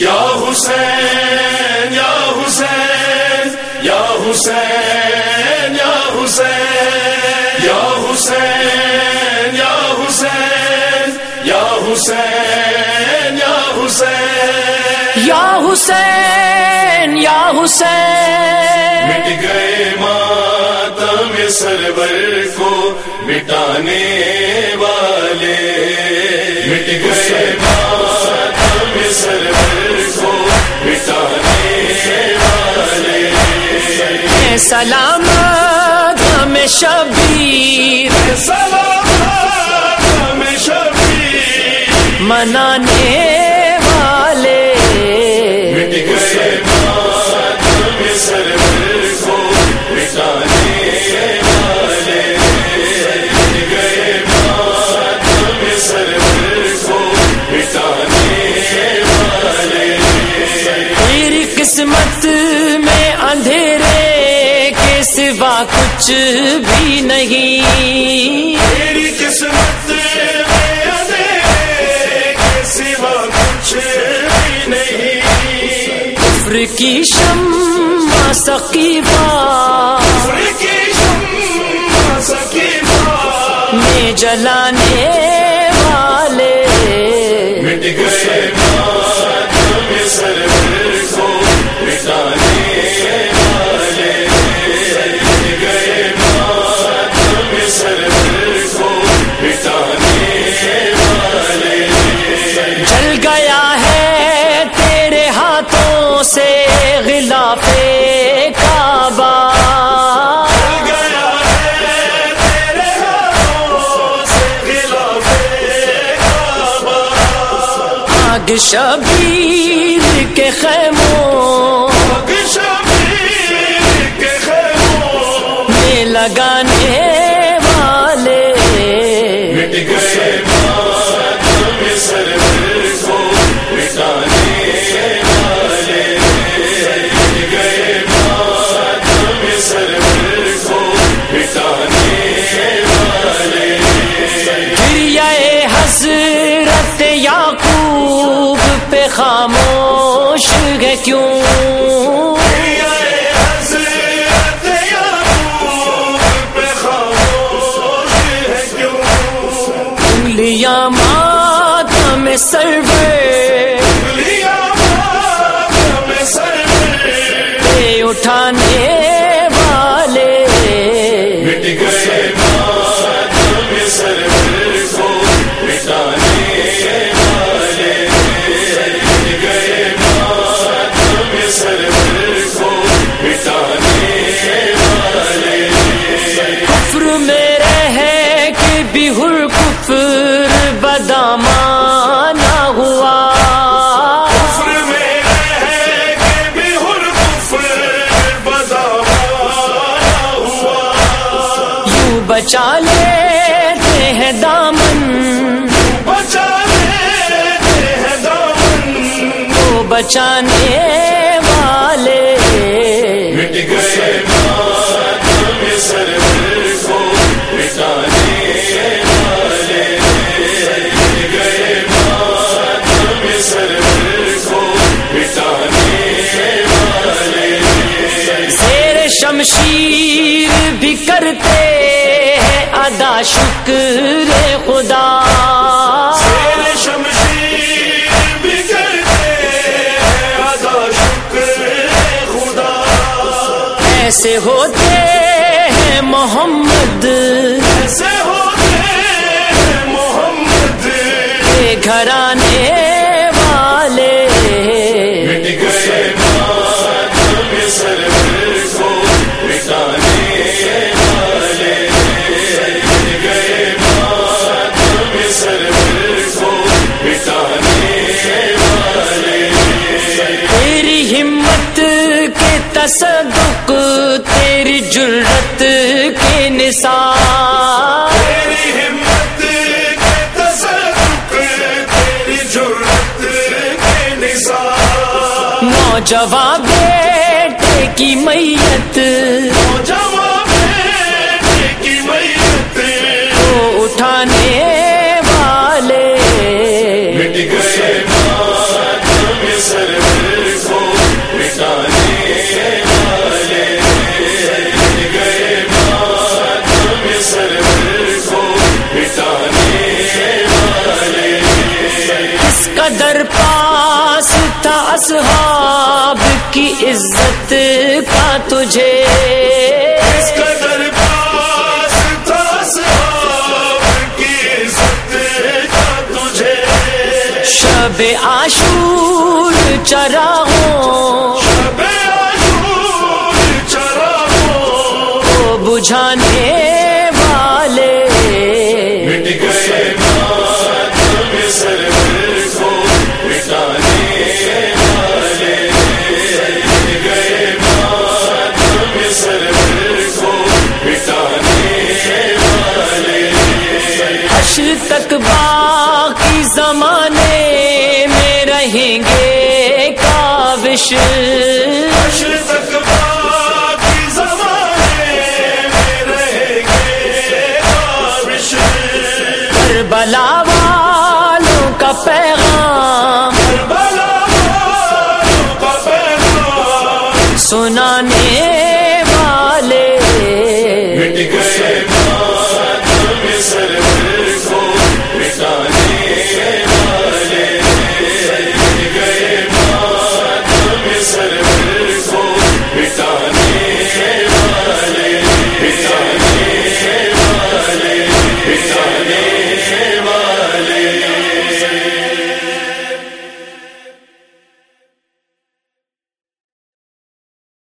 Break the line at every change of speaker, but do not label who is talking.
یا حسین یا حسین یا حسین یا حسین یا حسین یا حسین یا حسین یا حسین۔
یا حسین یا حسین۔
مٹ گئے ماتم سرور کو مٹانے والے۔ مٹ گئے ماتم
سلام ہمیں شبیر۔
سلام غم شبیر۔
منانے کچھ بھی نہیں۔
میری قسمت سوا کچھ بھی نہیں۔
کفر کی شمع سقیفہ میں جلانے والے باغ شبیر کے خیموں میں لگانے والے
مٹ گئے
حسرت یاقوت پہ خاموش ہے کیوں انگلیاں
ماتا میں سر
پہ اٹھانے بھی کفر بدامانہ ہوا۔ یوں بچا لیتے ہیں دامن۔
بچا لیتے ہیں دامن۔
وہ بچانے والے۔
مٹ گئے
شمشیر بھی کرتے ہیں، ادا شکر خدا۔
شمشیر بھی کرتے ادا شکر خدا
ایسے ہوتے ہیں محمد۔
ایسے ہوتے ہیں محمد
گھرانے کے تصدق تیری جرت کے نثار۔
تیری ہمت کے تصدق تیری جرت کے نثار۔
نوجوان بیٹے کی میت۔
جواب
اصحاب کی عزت کا تجھے۔
اس قدر پاس تھا صحاب کی عزت کا تجھے۔
شب عاشور چراغوں زمانے میں رہیں گے کاوش۔ بلا والوں کا پیغام